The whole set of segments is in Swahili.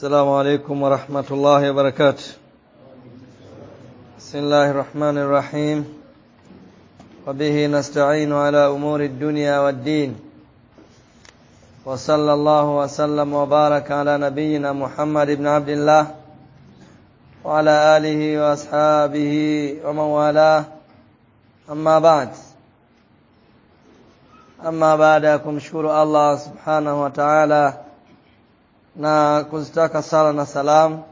السلام عليكم ورحمة الله وبركاته. بسم الله الرحمن الرحيم. وبه نستعين على أمور الدنيا والدين. وصلى الله وسلم وبارك على نبينا محمد بن عبد الله وعلى آله وأصحابه ومن والاه. أما بعد. أما بعد kumshukuru Allah subhanahu wa ta'ala na kuzitaka sala na salam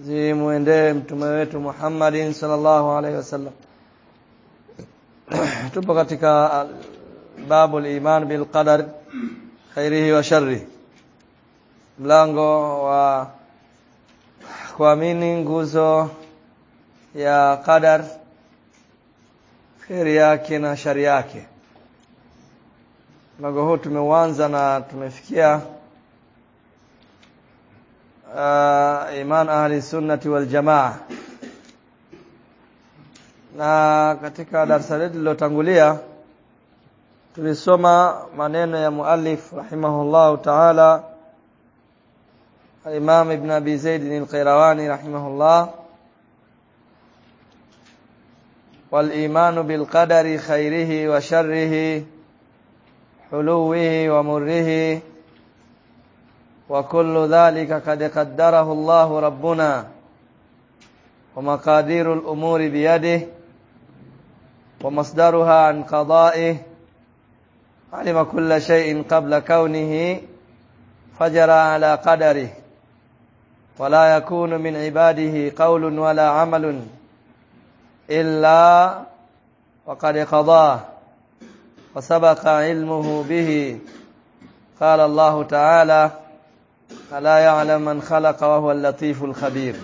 zimuendee mtume wetu Muhammadin sallallahu alaihi wasallam tupo katika babu al-iman bil qadar khairihi wa sharri mlango wa kuamini nguzo ya qadar kheri yake na shari yake. Mlango huu tumeuanza na tumefikia iman ahli sunnati wal jamaa na katika darasa letu lilotangulia tulisoma maneno ya muallif rahimahullahu ta'ala Imam Ibn Abi Zaid al-Qayrawani rahimahullah والإيمان بالقدر خيره وشره حلوه ومره وكل ذلك قد قدره الله ربنا ومقادير الأمور بيده ومصدرها عن قضائه. علم كل شيء قبل كونه فجرى على قدره. ولا يكون من عباده قول ولا عمل إلا وقد قضاه. وسبق علمه به. قال الله تعالى ألا يعلم من خلق وهو اللطيف الخبير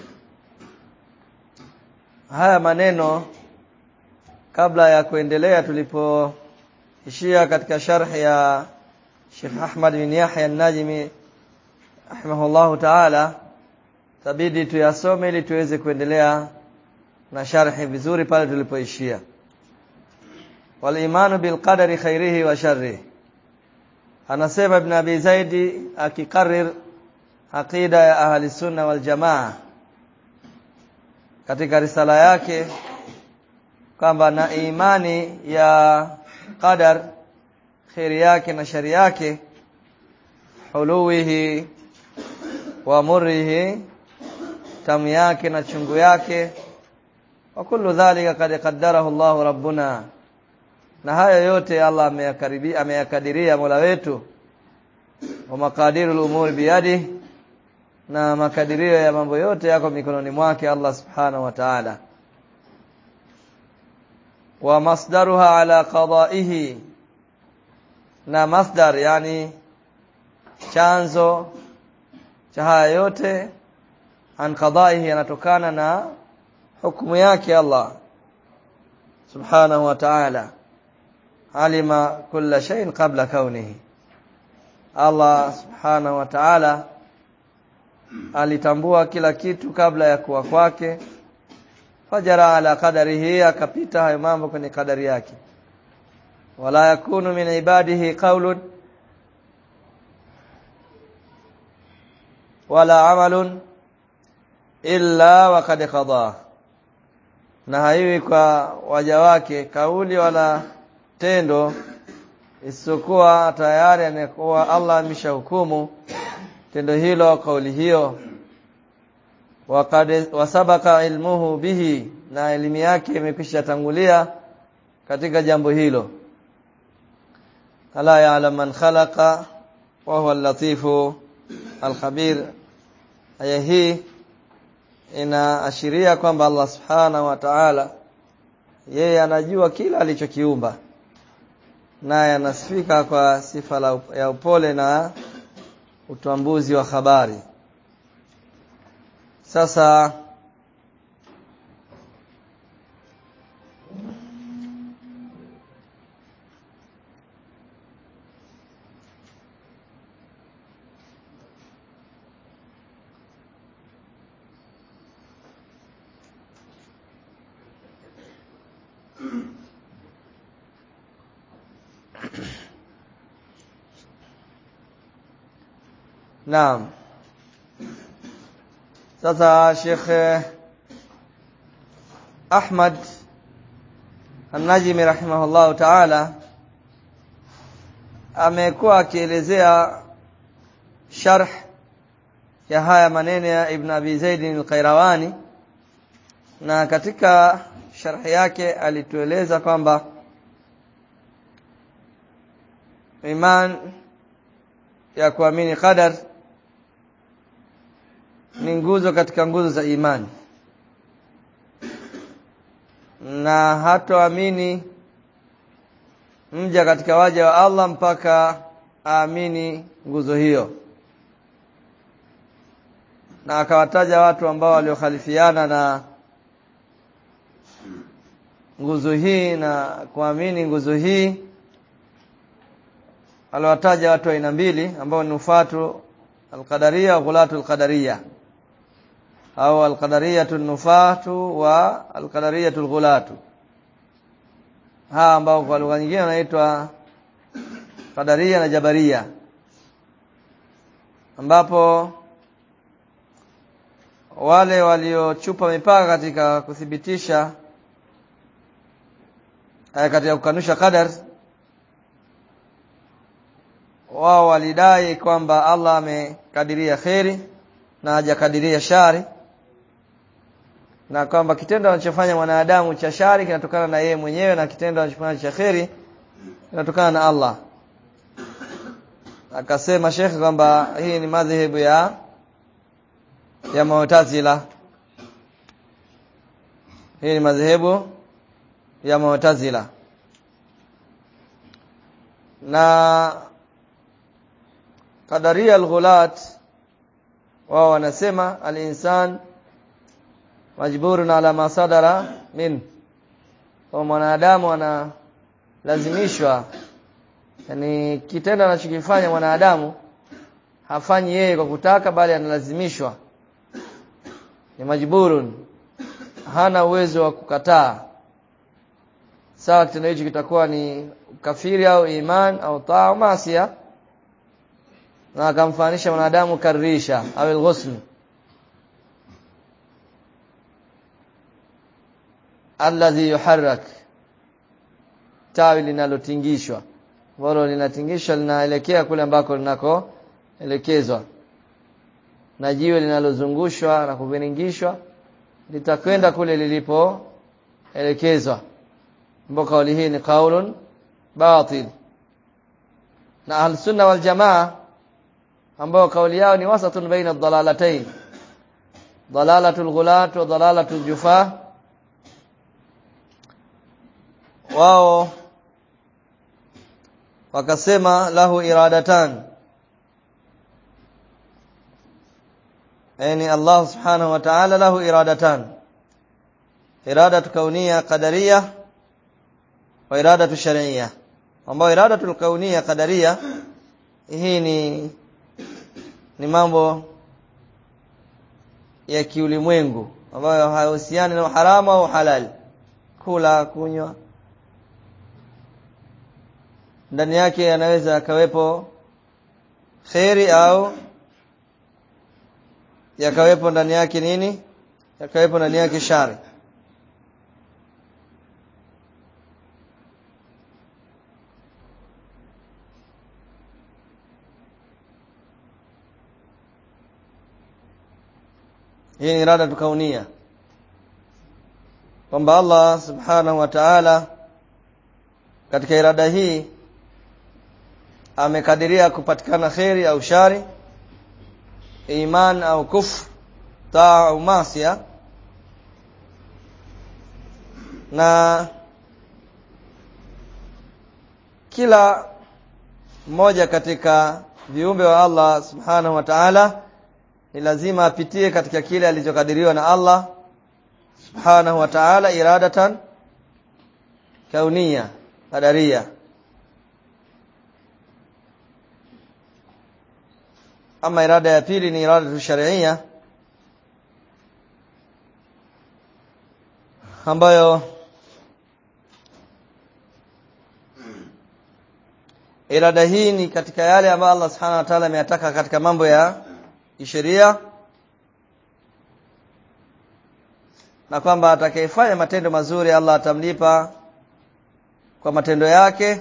haya maneno kabla ya kuendelea tulipoishia katika sharh ya Sheikh Ahmad bin Yahya an-Najmi rahimahullahu ta'ala tabidi tuyasome ili tuweze kuendelea na sharhi vizuri pale tulipoishia wal imanu bil qadari khairihi wa sharrihi anasema ibn abi zaidi akikarrir aqida ya ahli sunna wal jamaa katika risala yake kwamba na imani ya qadar khairi yake na shari yake huluwihi wa murrihi tamu yake na chungu yake wa kullu dhalika qad qaddarahu Allah rabbuna. Na haya yote Allah ameyakaribia ameyakadiria Mola wetu wa maqadirul umuri biyadi na makadirio ya mambo yote yako mikononi mwake Allah subhanahu wa ta'ala. Wa masdaruha ala qada'ihi. Na masdar yani chanzo cha haya yote an qada'ihi yanatokana na hukumu yake Allah subhanahu wa ta'ala. Alima kulla shay'in qabla kaunihi Allah subhanahu wa ta'ala alitambua kila kitu kabla ya kuwa kwake. Fajara ala qadarihi akapita hayo mambo kwenye kadari yake. Wala yakunu min ibadihi qaulun wala amalun illa waqad qada. Na haiwi kwa waja wake kauli wala tendo isipokuwa tayari anakuwa Allah ameshahukumu tendo hilo kauli hiyo waqad wasabaka ilmuhu bihi na elimu yake imekwisha tangulia katika jambo hilo. Ala ya'lam man khalaqa wa huwa al-latifu al-khabir. Aya hii inaashiria kwamba Allah subhanahu wa ta'ala yeye anajua kila alichokiumba naye anasifika kwa sifa ya upole na utambuzi wa habari. Sasa Naam. sasa Sheikh Ahmad An-Najmi rahimahullahu ta'ala amekuwa akielezea sharh ya haya maneno ya Ibn Abi Zaid al-Qayrawani na katika sharh yake alitueleza kwamba iman ya kuamini qadar ni nguzo katika nguzo za imani. Na hatoamini mja katika waja wa Allah mpaka aamini nguzo hiyo. Na akawataja watu ambao waliokhalifiana na nguzo hii na kuamini nguzo hii. Aliwataja watu aina mbili ambao ni ufatu alqadaria ghulatu alqadaria au alqadariyatu nufatu wa alqadariyatu alghulatu hawa ambao kwa lugha nyingine wanaitwa qadaria na jabaria ambapo wale waliochupa mipaka katika kuthibitisha katika kukanusha qadar wao walidai kwamba Allah amekadiria kheri na hajakadiria shari na kwamba kitendo anachofanya mwanadamu cha shari kinatokana na yeye mwenyewe na kitendo anachofanya cha kheri kinatokana na Allah. Akasema Sheikh kwamba hii ni madhehebu ya ya Mu'tazila. Hii ni madhehebu ya Mu'tazila. Na Qadaria al-Ghulat wao wanasema al-insan majburun ala masadara min. Kwa mwanadamu analazimishwa. Yani kitendo anachokifanya mwanadamu hafanyi yeye kwa kutaka bali analazimishwa. Ni majburun. Hana uwezo wa kukataa. Sawa kitendo hicho kitakuwa ni kafiri au iman au taa au masia na akamfanisha mwanadamu karisha au alghusl alladhi yuharrak. Tawi linalotingishwa. Ambalo linatingishwa linaelekea kule ambako linakoelekezwa. Na jiwe linalozungushwa na kuviringishwa litakwenda kule lilipoelekezwa. Ambapo kauli hii ni kaulun batil. Na ahlusunna wal jamaa ambao kauli yao ni wasatun baina ad-dalalatayn dalalatul ghulat wa dalalatul jufaa wao wakasema lahu iradatan. Yani Allah subhanahu wa ta'ala lahu iradatan. Iradatu kaunia qadariya wa iradatu shar'iyya. Ambao iradatu kaunia qadariya hii ni ni mambo ya kiulimwengu. Ambayo hayahusiani na haramu au halali. Kula kunywa ndani yake yanaweza yakawepo kheri au yakawepo ndani yake nini? Yakawepo ndani yake shari. Hii ni irada tukaunia. Kwamba Allah subhanahu wa ta'ala katika irada hii amekadiria kupatikana kheri au shari iman au kufr taa au masia na kila mmoja katika viumbe wa Allah subhanahu wa ta'ala ni lazima apitie katika kile alichokadiriwa na Allah subhanahu wa ta'ala iradatan kaunia qadaria ama irada ya pili ni irada sharia. Ambayo irada hii ni katika yale ambayo Allah subhanahu wa ta'ala ameyataka katika mambo ya kisheria. Na kwamba atakayefanya matendo mazuri Allah atamlipa kwa matendo yake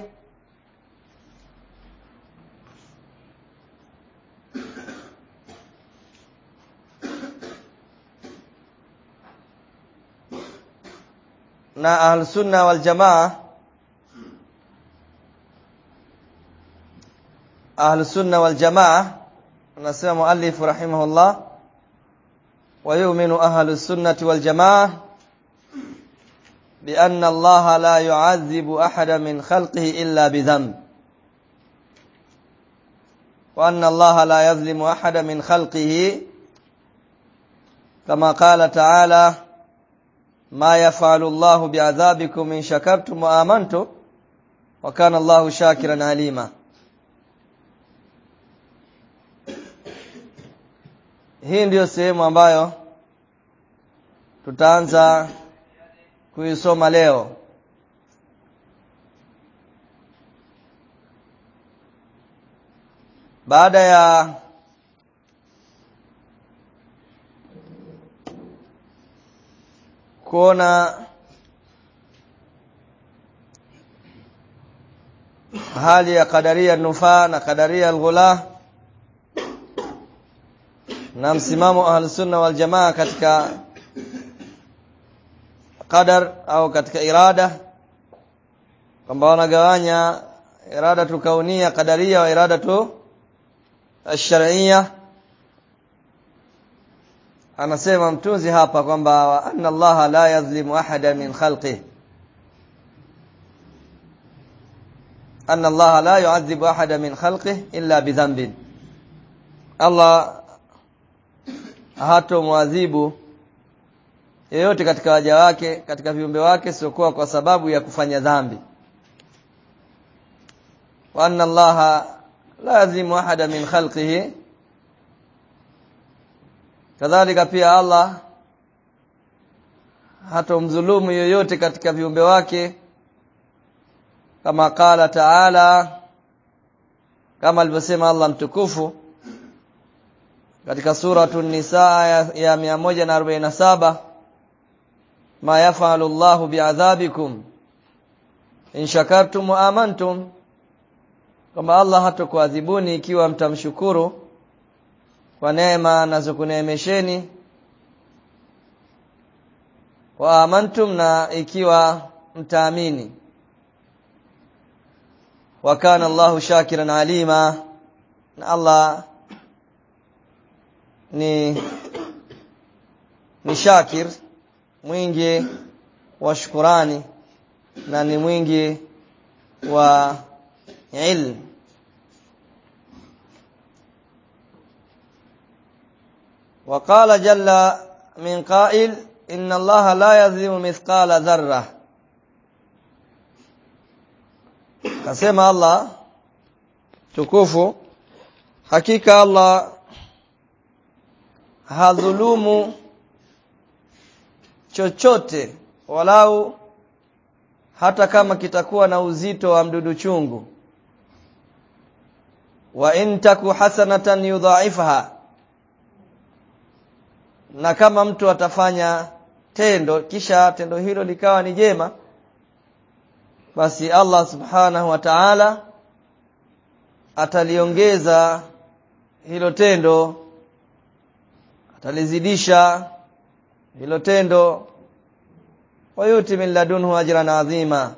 أهل السنة والجماعة. أهل السنة والجماعة. نسمى مؤلف رحمه الله. ويؤمن أهل السنة والجماعة بأن الله لا يعذب أحدا من خلقه إلا بذنب. وأن الله لا يظلم أحدا من خلقه كما قال تعالى ma yafalu Allahu bi'adhabikum in shakartum wa amantum wa kana Allahu shakiran alima. Hii ndiyo sehemu ambayo tutaanza kuisoma leo. Baada ya kuona hali ya kadaria nufaa na kadaria alghula na msimamo ahlusunna wal jamaa katika qadar au katika irada kwamba wanagawanya irada tu kaunia kadaria wa irada tu ash-shar'iyya anasema mtunzi hapa kwamba anna Allah la yadhlimu ahada min khalqihi anna Allah la yu'adhibu ahada min khalqihi illa bidhanbin Allah hatomwadhibu yeyote katika waja wake katika viumbe wake siokuwa kwa sababu ya kufanya dhambi. Wa anna allaha la yadhlimu ahada min khalqihi kadhalika pia Allah hatomdhulumu yoyote katika viumbe wake. Kama qala taala kama alivyosema Allah mtukufu katika suratu nisa ya, ya 147 ma yafalu Allahu bi'adhabikum in shakartum wa amantum kama Allah hatakuadhibuni ikiwa mtamshukuru kwa neema nazokuneemesheni wa amantum na ikiwa mtaamini. Wa kana Allahu shakiran alima. Na Allah ni ni shakir mwingi wa shukurani na ni mwingi wa ilm وقال جل من قائل إن الله لا يظلم مثقال ذرة kasema Allah tukufu hakika Allah hadhulumu chochote walau hata kama kitakuwa na uzito wa mdudu chungu wa in taku hasanatan yudha'ifha na kama mtu atafanya tendo kisha tendo hilo likawa ni jema basi Allah subhanahu wa ta'ala ataliongeza hilo tendo atalizidisha hilo tendo. Wayuti min ladunhu ajran adhima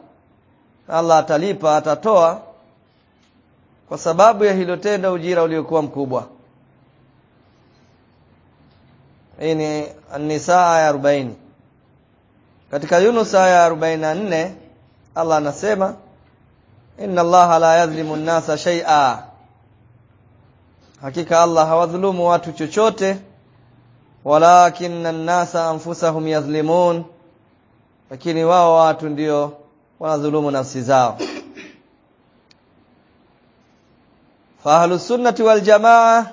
Allah atalipa atatoa kwa sababu ya hilo tendo ujira uliokuwa mkubwa hii ni An-Nisa aya 40 katika Yunus aya 44 Allah anasema inna Allah la yadhlimu an-nasa shay'a. Hakika Allah hawadhulumu watu chochote walakinna an-nasa anfusahum yadhlimun. Lakini wao watu ndio wanadhulumu nafsi zao. Fa ahlus sunnati wal jamaa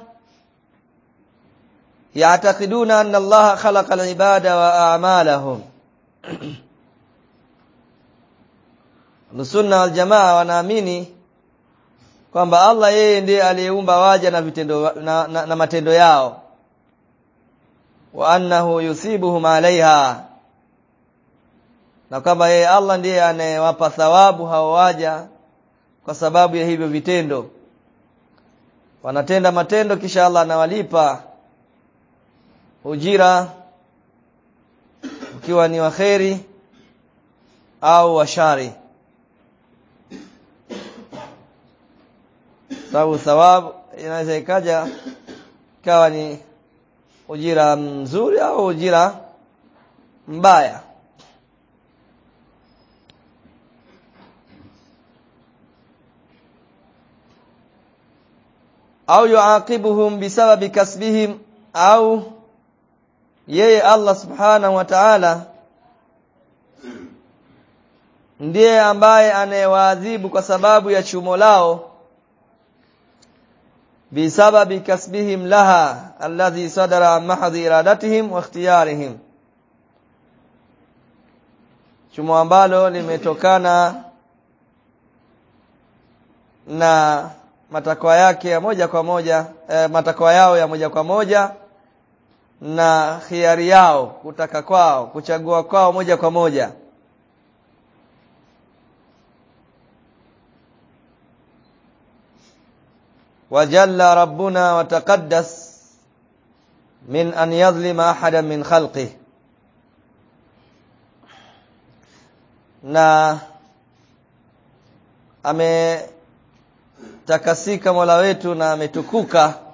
anna Allah khalaqa al-ibada wa a'malahum. Sunna wal jamaa wanaamini kwamba Allah yeye ndiye aliyeumba waja na vitendo na, na, na matendo yao. Wa annahu yusibuhum alaiha na kwamba yeye Allah ndiye anayewapa thawabu hao waja kwa sababu ya hivyo vitendo. Wanatenda matendo kisha Allah anawalipa ujira ukiwa ni waheri au washari sababu thawabu inaweza ikaja ikawa ni ujira mzuri au ujira mbaya. Au yuaqibuhum bisababi kasbihim au yeye Allah subhanahu wa ta'ala ndiye ambaye anayewaadhibu kwa sababu ya chumo lao. Bisababi kasbihim laha alladhi sadara mahdhi iradatihim wa ikhtiyarihim. Chumo ambalo limetokana na matakwa yake ya moja kwa moja eh, matakwa yao ya moja kwa moja na khiari yao kutaka kwao kuchagua kwao moja kwa moja. Wajalla rabbuna wataqaddas min an yadhlima ahada min khalqih na ametakasika Mola wetu na ametukuka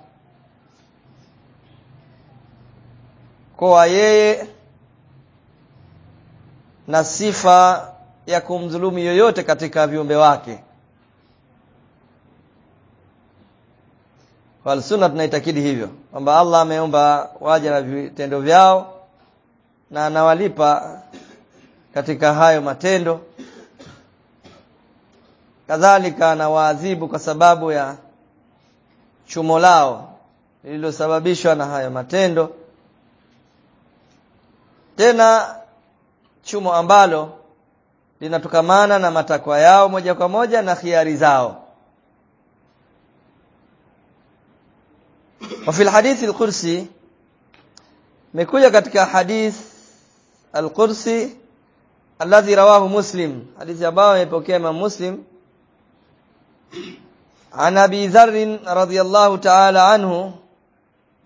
kwa yeye na sifa ya kumdhulumu yoyote katika viumbe wake. Wal sunna tunaitakidi hivyo kwamba Allah ameumba waja na vitendo vyao na anawalipa katika hayo matendo. Kadhalika anawaadhibu kwa sababu ya chumo lao lililosababishwa na hayo matendo tena chumo ambalo linatokamana na matakwa yao moja kwa moja na khiari zao وفي الحديث القدسي مكوجا katika hadith al-Qudsi alladhi rawahu Muslim hadithi ambayo amepokea Imam Muslim عن ابي ذر رضي الله تعالى عنه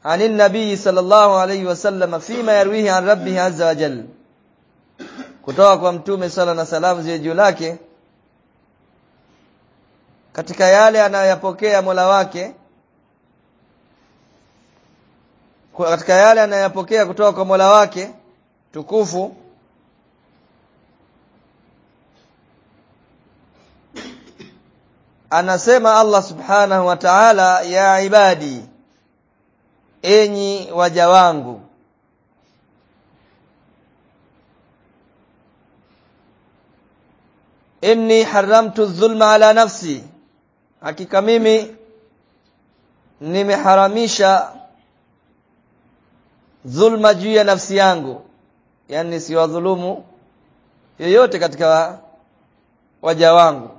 عن النبي صلى الله عليه وسلم فيما يرويه عن ربه عز وجل kutoka kwa mtume sala na salamu ziwe juu lake katika yale anayoyapokea Mola wake katika yale anayoyapokea kutoka kwa Mola wake tukufu anasema Allah subhanahu wa ta'ala ya ibadi enyi waja wangu. Inni haramtu dhulma ala nafsi. Hakika mimi nimeharamisha dhulma juu ya nafsi yangu. Yani siwadhulumu yoyote katika waja wangu.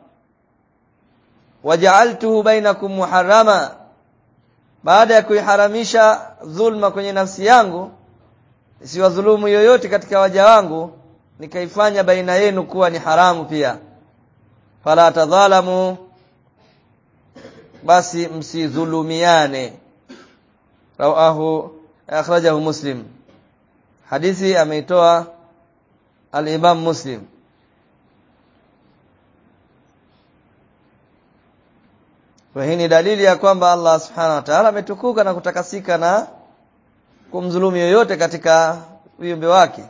Waja'altuhu bainakum muharrama baada ya kuiharamisha dhulma kwenye nafsi yangu siwadhulumu yoyote katika waja wangu nikaifanya baina yenu kuwa ni haramu pia. Fala tadhalamu basi msidhulumiane. Rawahu akhrajahu muslim. Hadithi ameitoa al-imam muslim kwa hii ni dalili ya kwamba Allah subhanahu wa ta'ala ametukuka na kutakasika na kumdhulumu yoyote katika viumbe wake.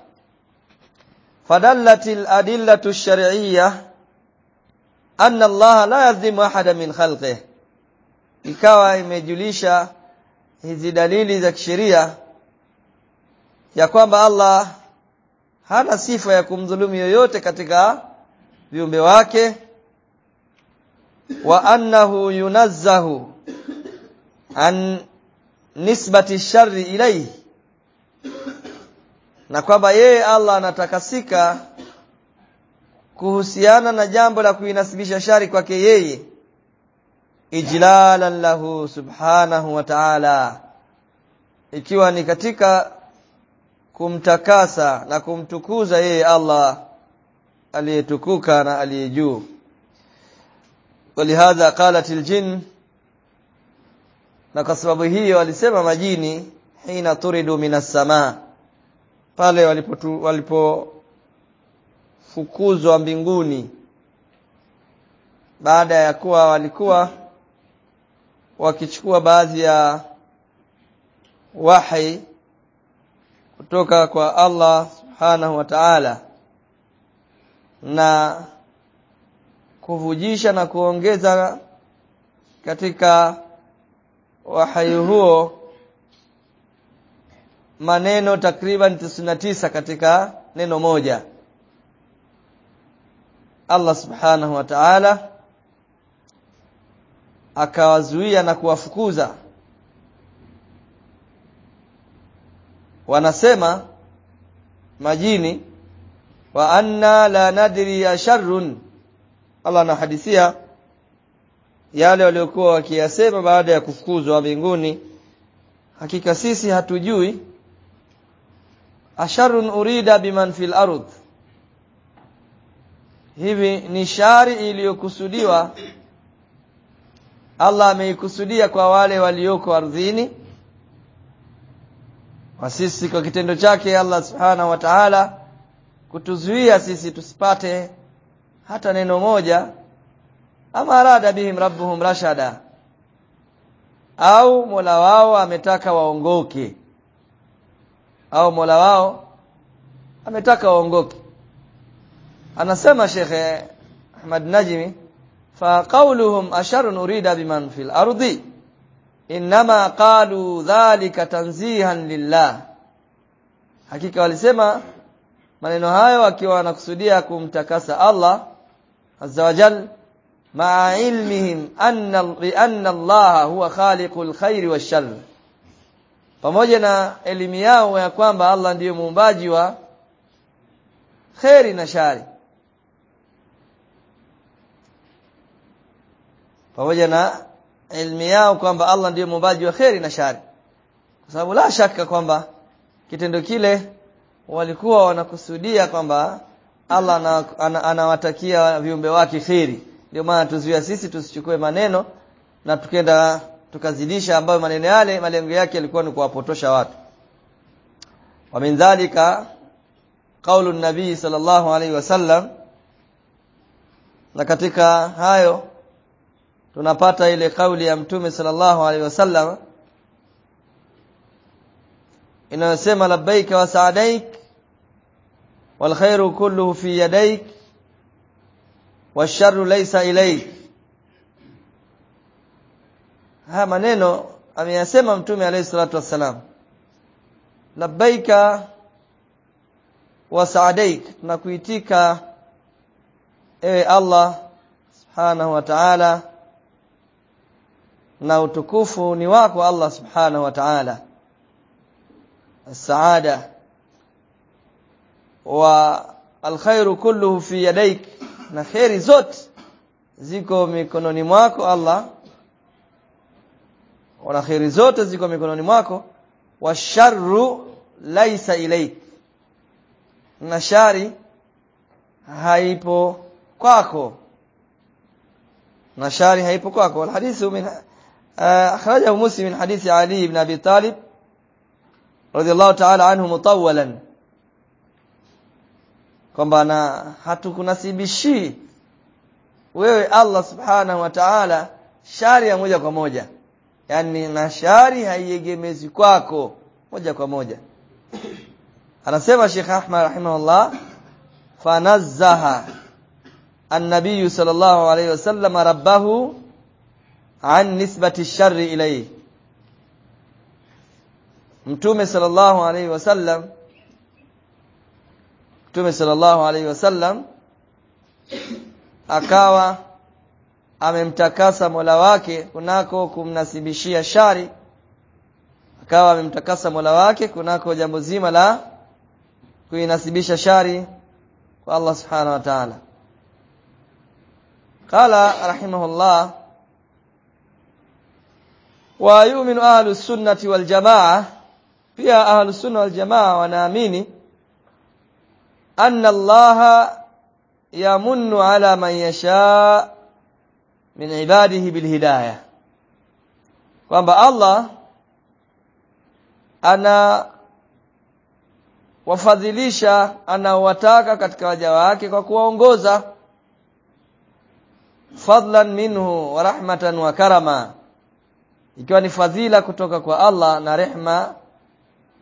Fadallatil adillatu shar'iyyah anna Allah la yadhimu ahada min khalqihi. Ikawa imejulisha hizi dalili za kisheria ya kwamba Allah hana sifa ya kumdhulumu yoyote katika viumbe wake wa annahu yunazzahu an nisbati sharri ilayhi na kwamba yeye Allah anatakasika kuhusiana na jambo la kuinasibisha shari kwake yeye ijlalan lahu subhanahu wa ta'ala ikiwa ni katika kumtakasa na kumtukuza yeye Allah aliyetukuka na aliye juu walihadha qalat aljin na kwa sababu hiyo walisema majini hina turidu minas samaa pale walipo walipofukuzwa mbinguni. Baada ya kuwa walikuwa wakichukua baadhi ya wahi kutoka kwa Allah subhanahu wa ta'ala na kuvujisha na kuongeza katika wahai huo maneno takriban 99 katika neno moja. Allah subhanahu wa ta'ala akawazuia na kuwafukuza. Wanasema majini wa anna la nadri ya sharrun Allah anahadithia yale waliokuwa wakiyasema baada ya kufukuzwa mbinguni. Hakika sisi hatujui. Asharun urida biman fil ardh hivi ni shari iliyokusudiwa. Allah ameikusudia kwa wale walioko ardhini. Kwa sisi kwa kitendo chake Allah subhanahu wa ta'ala kutuzuia sisi tusipate hata neno moja ama arada bihim rabbuhum rashada. Au Mola wao ametaka waongoke. Au Mola wao ametaka waongoke. Anasema shekhe Ahmad Najmi fa qawluhum asharun urida biman fil ardi inma qalu dhalika tanzihan lillah. Hakika walisema maneno hayo wakiwa wanakusudia kumtakasa Allah azza wa jal ma'a ilmihim anna anna Allah huwa khaliqul khairi washar pamoja na elimu yao ya kwamba Allah ndiyo muumbaji wa khairi na shari. Pamoja na elimu yao kwamba Allah ndiyo muumbaji wa khairi na shari. Kwa sababu la shaka kwamba kitendo kile walikuwa wanakusudia kwamba Allah anawatakia ana, ana viumbe wake kheri. Ndio maana tuzuia sisi tusichukue maneno na tukenda tukazidisha ambayo maneno yale malengo yake yalikuwa ni kuwapotosha watu. Wa min dhalika qaulu nabii sallallahu alaihi wasallam na katika hayo tunapata ile kauli ya mtume sallallahu alaihi wasallam inayosema labbaik wa sa'daik wal khairu kulluhu fi yadayk washarru laysa ilayk. Haya maneno ameyasema mtume alayhi salatu wassalam. Labbaika wa sa'daik tunakuitika ewe Allah subhanahu wa ta'ala na utukufu ni wako Allah subhanahu wa ta'ala. As-saada. والخير كله في يديك na khairi zote ziko mikononi mwako Allah wala khairi zote ziko mikononi mwako washarru laisa ilaik na shari haipo kwako na shari haipo kwako alhadithu min akhrajahu muslim min hadithi ali ibn abi talib radiyallahu ta'ala anhu mutawwalan kwamba na hatukunasibishi wewe Allah subhanahu wa ta'ala shari ya moja kwa moja. Yani na shari haiegemezi kwako moja kwa moja. Anasema Sheikh Ahmad rahimahullah fanazzaha an-nabiy sallallahu alayhi wasallam rabbahu an nisbati sharri ilayhi. Mtume sallallahu alaihi wasallam Mtume sallallahu alaihi wasallam akawa amemtakasa Mola wake kunako kumnasibishia shari. Akawa amemtakasa Mola wake kunako jambo zima la kuinasibisha shari kwa Allah subhanahu wa ta'ala. Qala rahimahullah wa yu'minu ahlus sunnati wal jamaa. Pia ahlus sunna wal jamaa wanaamini anna الله yamunnu ala man yasha min ibadihi bilhidayah kwamba Allah ana wafadhilisha anaowataka katika waja wake kwa kuwaongoza. Fadlan minhu wa rahmatan wa karama. Ikiwa ni fadhila kutoka kwa Allah na rehma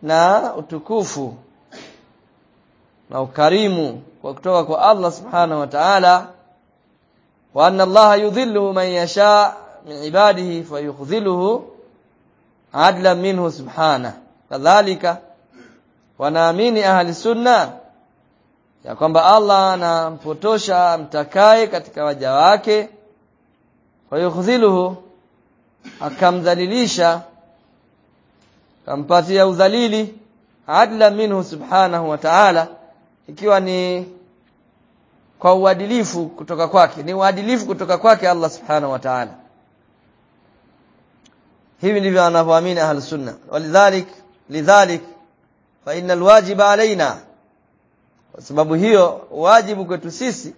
na utukufu na ukarimu kwa kutoka kwa Allah subhanahu wa ta'ala wa anna Allah yudhillu man yasha min ibadihi fayukhdhiluhu adlan minhu subhana. Kadhalika wanaamini ahli sunna ya kwamba Allah anampotosha mtakaye katika waja wake fayukhdhiluhu akamdhalilisha kampatia udhalili adla minhu subhanahu wa ta'ala ikiwa ni kwa uadilifu kutoka kwake ni uadilifu kutoka kwake Allah subhanahu wa ta'ala. Hivi ndivyo anavyoamini ahli sunna. Walidhalik lidhalik fa innal wajiba alaina kwa sababu hiyo wajibu kwetu sisi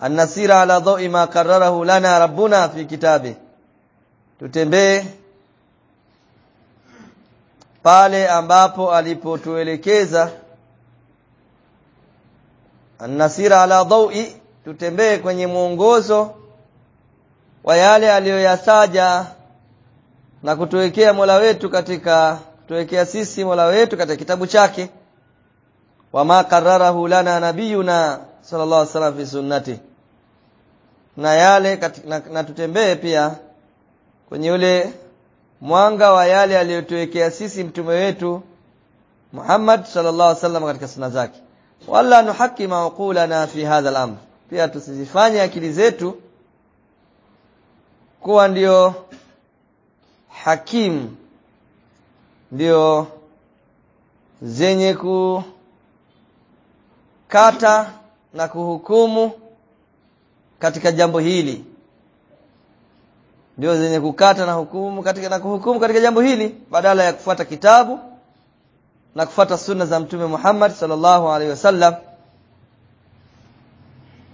annasira ala dhawi ma qarrarahu lana rabbuna fi kitabi. Tutembee pale ambapo alipotuelekeza annasira ala dhawi tutembee kwenye mwongozo wa yale aliyoyasaja na kutuwekea Mola wetu katika kutuwekea sisi Mola wetu katika kitabu chake. Wama kararahu lana nabiyuna sallallahu alaihi wasallam fi sunnati. Na yale katika, na, na tutembee pia kwenye ule mwanga wa yale aliyotuwekea sisi mtume wetu Muhammad sallallahu alaihi wasallam katika sunna zake wala nuhakima uqulana fi hadha al-amr. Pia tusizifanye akili zetu kuwa ndio hakim ndio zenye kukata na kuhukumu katika jambo hili. Ndio zenye kukata na hukumu katika na kuhukumu katika jambo hili badala ya kufuata kitabu na kufata sunna za mtume Muhammad sallallahu alaihi wasallam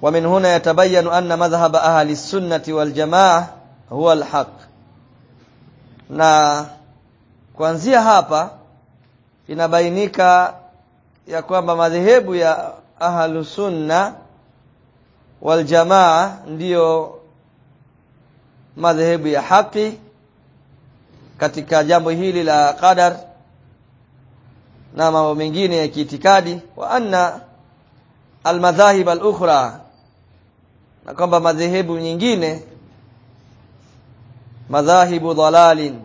wa min huna yatabayanu anna madhhab ahli sunnati wal jamaa huwa alhaq na kuanzia hapa inabainika ya kwamba madhehebu ya ahlu sunna wal jamaa ndiyo madhehebu ya haki katika jambo hili la qadar na mambo mengine ya kiitikadi wa anna almadhahib alukhra na kwamba madhehebu nyingine madhahibu dhalalin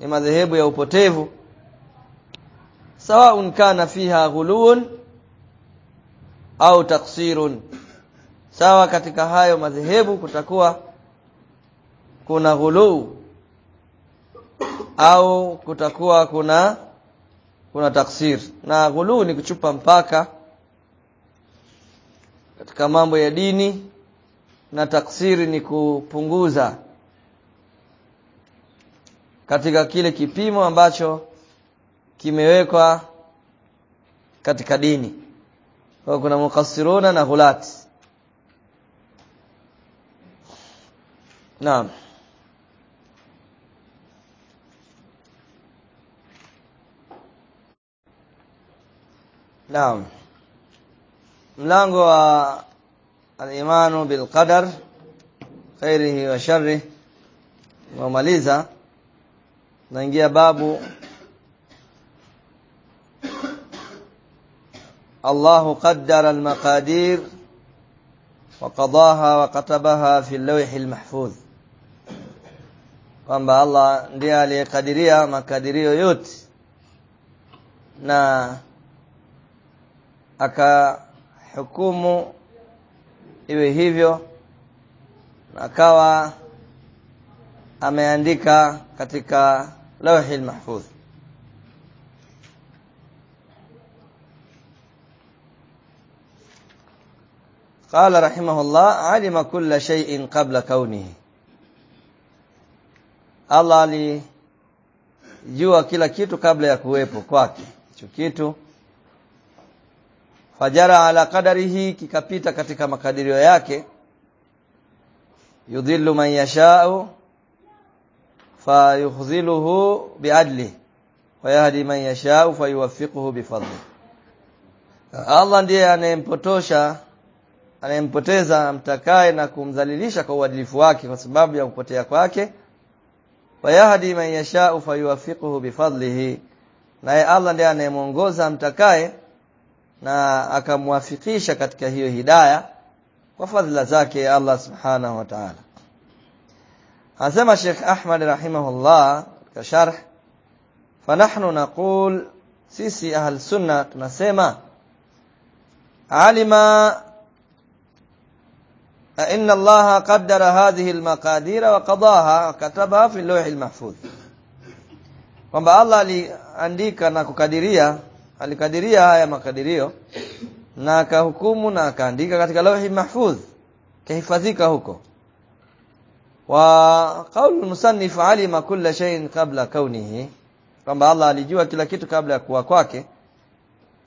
ni madhehebu ya upotevu sawaun kana fiha ghuluun au taksirun sawa katika hayo madhehebu kutakuwa kuna ghuluu au kutakuwa kuna kuna taksir. Na ghuluu ni kuchupa mpaka katika mambo ya dini na taksiri ni kupunguza katika kile kipimo ambacho kimewekwa katika dini. Kwa kuna mukassiruna na ghulati naam نعم. ملانغو الإيمان بالقدر خيره وشره وماليزا ننجي بابو الله قدر المقادير وقضاها وكتبها في اللوح المحفوظ. قام الله ديالي قدريا مقادير يوت. na akahukumu iwe hivyo na akawa ameandika katika lawhi mahfudh قال رحمه الله علم كل شيء قبل كونه Allah alijua kila kitu kabla ya kuwepo kwake hicho kitu fajara ala qadarihi kikapita katika makadirio yake. Yudhillu man yasha'u fayukhziluhu biadli wa yahdi man yasha'u fayuwaffiquhu bifadli Allah ndiye anayempotosha anayempoteza amtakaye na kumdhalilisha kwa uadilifu wake kwa sababu ya kupotea kwake. Wa yahdi man yasha'u fayuwaffiquhu bifadlihi naye Allah ndiye anayemuongoza amtakaye na akamwafikisha katika hiyo hidaya kwa fadhila zake Allah subhanahu wa ta'ala. Anasema Sheikh Ahmad rahimahullah katika sharh fanahnu naqul sisi ahl sunna tunasema alima inna Allah qaddara hadhihi almaqadira wa qadaha wa katabaha fi al-lawh al-mahfuz kwamba Allah aliandika na kukadiria alikadiria haya makadirio na akahukumu na akaandika katika lawhi mahfudh kahifadhika huko. Wa qaulu musannif alima kulla shay'in qabla kaunihi kwamba Allah alijua kila kitu kabla ya kuwa kwake.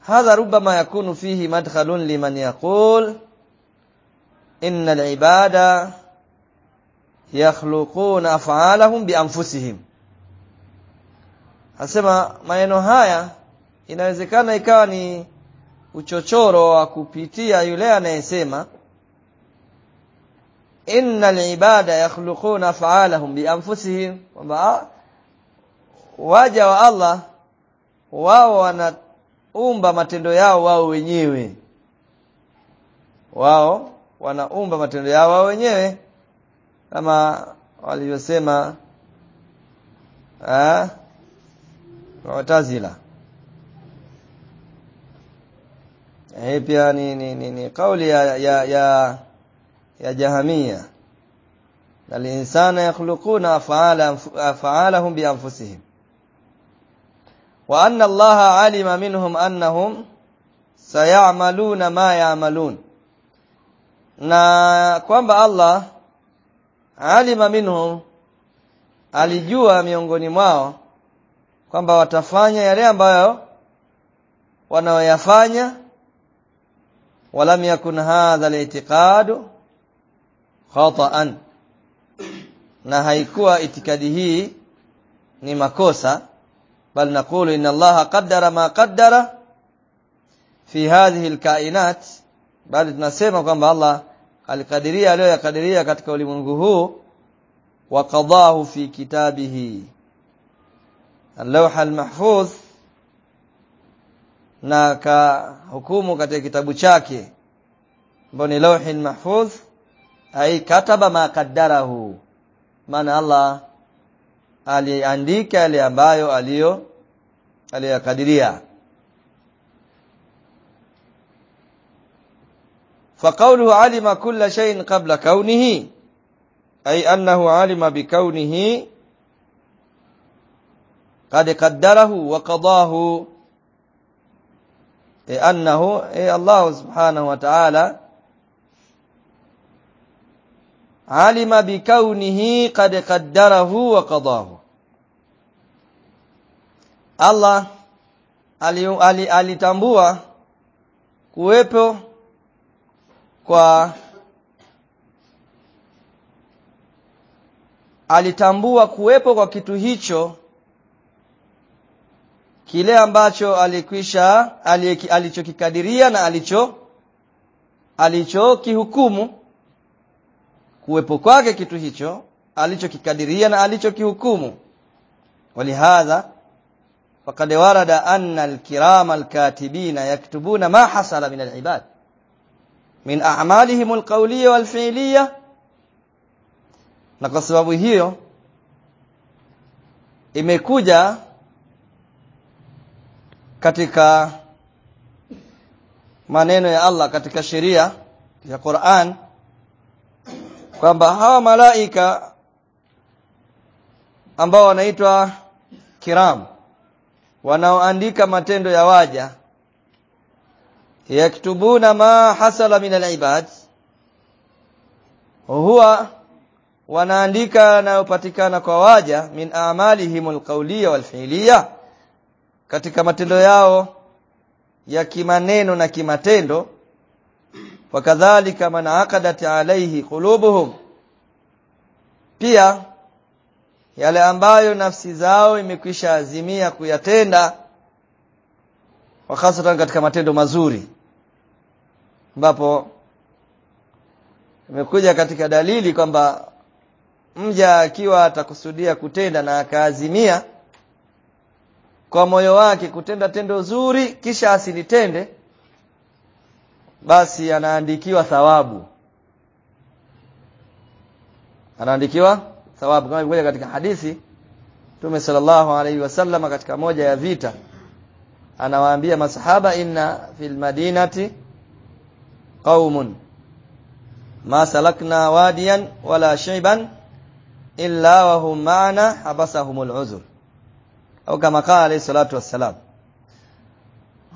Hadha rubama yakunu fihi madkhalun liman yaqul inna al-ibada yakhluquna af'alahum bi anfusihim. Asema maneno haya inawezekana ikawa ni uchochoro wa kupitia yule anayesema innal ibada yakhluquna af'alahum bi anfusihim kwamba waja wa Allah wao wanaumba matendo yao wao wenyewe. Wao wanaumba matendo yao wao wenyewe kama walivyosema ah Mu'tazila hii pia ni, ni, ni, ni kauli ya ya ya, ya Jahamia. Al-insana yakhluquna af'ala af'alahum bi anfusihim. Wa anna allaha alima minhum annahum sayamaluna ma yaamalun na kwamba Allah alima minhum alijua miongoni mwao kwamba watafanya yale ambayo wanaoyafanya walam yakun hadha al-i'tiqad khata'an na haikuwa itikadi hii ni makosa bal naqulu inna Allah qaddara ma qaddara fi hadhihi al-kainat bali tunasema kwamba Allah alikadiria aliyoyakadiria katika ulimwengu huu wa qadahu fi kitabihi اللوح المحفوظ na ka hukumu katika kitabu chake ambao ni lauhi mahfudh ai kataba ma qaddarahu maana Allah aliandika yale ambayo aliyo aliyakadiria فقوله علم كل شيء قبل كونه أي أنه علم بكونه قد قدره وقضاه e annahu e Allah subhanahu wa ta'ala alima bikaunihi qad qaddarahu wa qadahu. Allah alitambua ali, ali kuwepo kwa alitambua kuwepo kwa kitu hicho kile ambacho alikwisha alichokikadiria na alicho alichokihukumu kuwepo kwake kitu hicho alichokikadiria na alichokihukumu. Walihadha faqad warada anna alkirama alkatibina yaktubuna ma hasala min alibad. Min a'malihim alqawliyya walfi'liya. Na kwa sababu hiyo imekuja katika maneno ya Allah katika sheria ya Qur'an kwamba hawa malaika ambao wanaitwa kiram wanaoandika matendo ya waja yaktubuna ma hasala min alibad huwa wanaandika yanayopatikana kwa waja min a'malihim alqawliya walfi'liya katika matendo yao ya kimaneno na kimatendo wakadhalika man aqadat alayhi qulubuhum pia yale ambayo nafsi zao imekwisha azimia kuyatenda hasatan katika matendo mazuri ambapo imekuja katika dalili kwamba mja akiwa atakusudia kutenda na akaazimia kwa moyo wake kutenda tendo zuri kisha asinitende basi anaandikiwa thawabu. Anaandikiwa thawabu. Kama ilivyokuja katika hadithi Mtume sallallahu alaihi wasallam katika moja ya vita anawaambia masahaba inna fil madinati qaumun ma salakna wadiyan wala shayban illa wa hum ma'ana habasahumul uzur au kama kala alayhi salatu wassalam.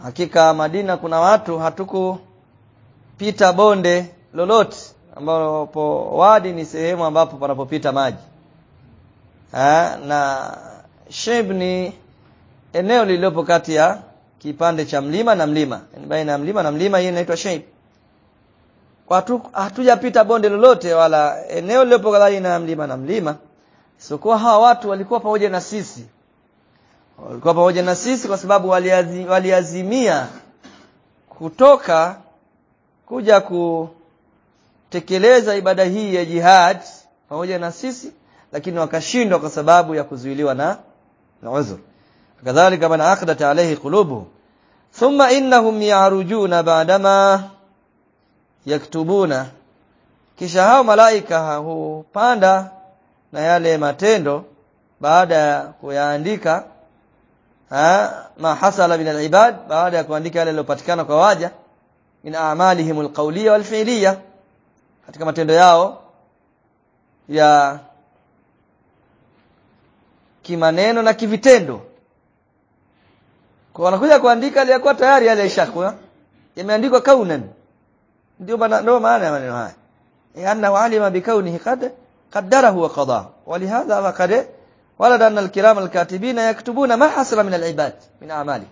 Hakika Madina kuna watu hatukupita bonde lolote ambapo wadi ni sehemu ambapo panapopita maji. Ha, na shib ni eneo lililopo kati ya kipande cha mlima na mlima. Baina ya mlima na mlima hii inaitwa kwa hatujapita bonde lolote wala eneo lililopo kati ya mlima na mlima sikuwa hawa watu walikuwa pamoja na sisi walikuwa pamoja na sisi kwa sababu waliazimia kutoka kuja kutekeleza ibada hii ya jihad pamoja na sisi lakini wakashindwa kwa sababu ya kuzuiliwa na na udhur kadhalika man aqdat alayhi qulubu thumma innahum yarujuna ba'dama yaktubuna. Kisha hao malaika hupanda na yale matendo baada ya kuyaandika ma hasala min alibad? Baada ya kuandika yale yaliyopatikana kwa waja min a'malihim alqawliya walfi'liya katika matendo yao ya kimaneno na kivitendo. Kwa wanakuja kuandika aliyakuwa tayari yale ishakuwa yameandikwa kaunan. Ndio ndio maana ya maneno haya. Annahu alima bikaunihi qad qaddarahu wa qada walihadha wa qad wala danna alkiram alkatibina yaktubuna ma hasala min alibad min amali.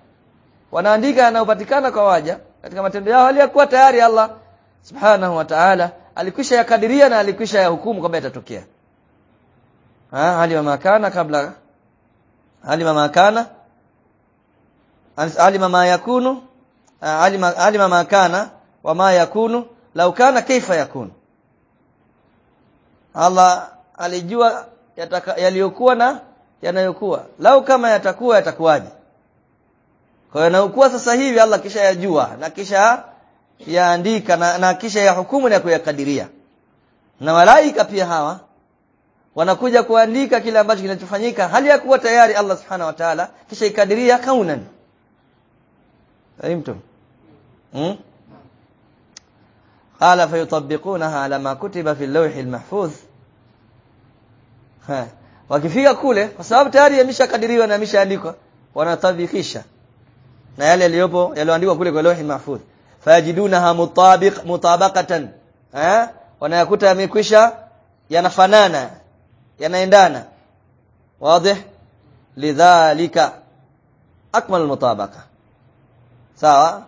Wanaandika yanayopatikana kwa waja. Katika matendo yao aliyakuwa tayari Allah subhanahu wa ta'ala alikwisha yakadiria na alikwisha yahukumu kwamba yatatokea. Ha alima makana kabla alima makana hali ma yakunu hali ma makana wa ma yakunu lau kana kaifa yakunu. Allah alijua yaliyokuwa na yanayokuwa. Lau kama yatakuwa yatakuwaje? Kwa yanayokuwa sasa hivi Allah kisha yajua na kisha yaandika na, na kisha ya hukumu na kuyakadiria. Na malaika pia hawa wanakuja kuandika kile ambacho kinachofanyika. Hali ya kuwa tayari Allah subhanahu wa ta'ala kisha ikadiria kaunan. Aimtum hmm? qala فيطبقونها ala ma kutiba fi اللوح المحفوظ wakifika kule kwa sababu tayari yameshakadiriwa na yameshaandikwa wanatabikisha na yale yaliyopo yaliyoandikwa kule kwa lohi mahfuz. Fayajidunaha mutabiq mutabaqatan. Eh wanayakuta yamekwisha yanafanana yanaendana. Wazi lidhalika. Akmal mutabaqa. Sawa?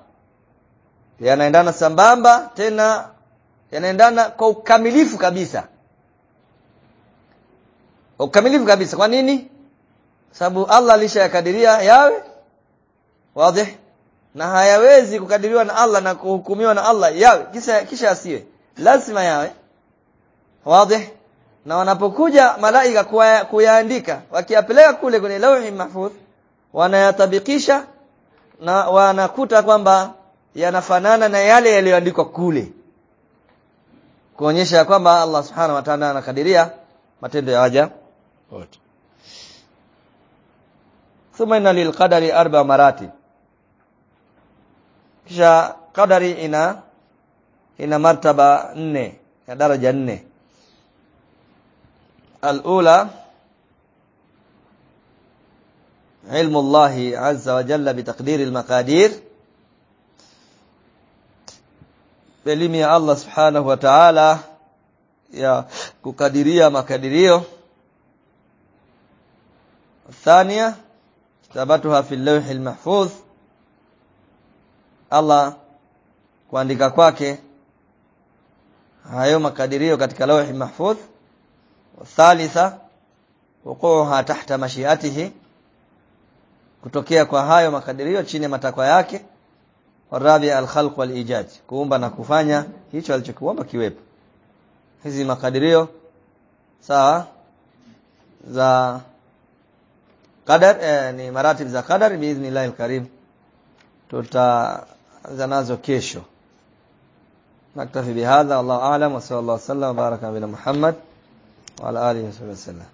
Yanaendana sambamba tena yanaendana kwa ukamilifu kabisa ukamilifu kabisa. Kwa nini? Sababu Allah alishayakadiria yawe wazi na hayawezi kukadiriwa na Allah na kuhukumiwa na Allah yawe. Kisha kisha asiwe. Lazima yawe wazi na wanapokuja malaika kuyaandika wakiyapeleka kule kwenye lauhi mahfudh wanayatabikisha na wanakuta kwamba yanafanana na yale yaliyoandikwa kule. Kuonyesha kwamba Allah subhanahu wa ta'ala anakadiria matendo ya waja ثم إن للقدر أربع مرات كذا قدري إنا إنا مرتبة 4 درجة 4 الأولى علم الله عز وجل بتقدير المقادير. علم الله سبحانه وتعالى يا كقدرية مقاديره الثانية كتابتها في اللوح المحفوظ Allah kuandika kwake hayo makadirio katika lawhi mahfudh thalitha wuquha tahta mashiatihi kutokea kwa hayo makadirio chini ya matakwa yake warabi alkhalq walijad kuumba na kufanya hicho alichokuomba kiwepo hizi makadirio sawa za qadar eh, ni maratib za qadar biidhnillah alkarim tutaanza nazo kesho naktafi bihadha wallahu a'lam wa sallallahu alaihi wa sallam wa baraka ala muhammad wa ala alihi wasallam